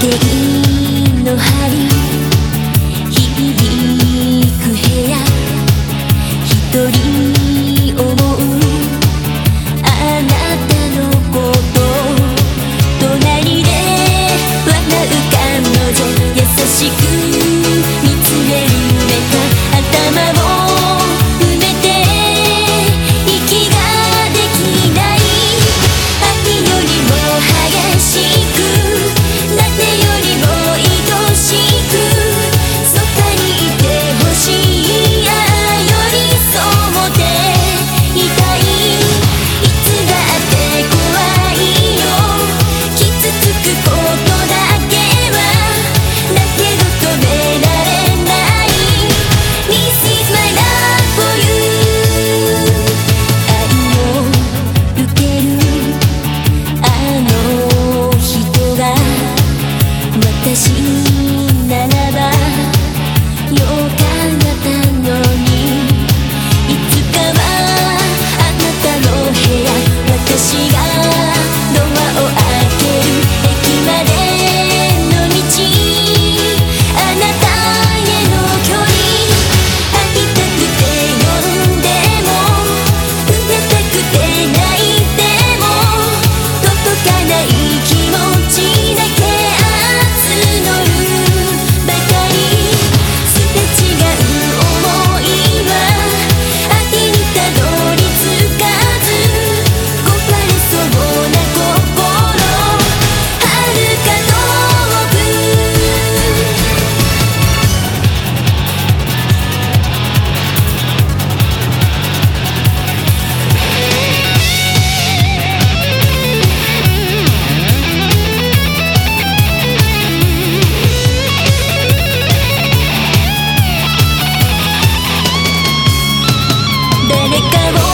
電の針顔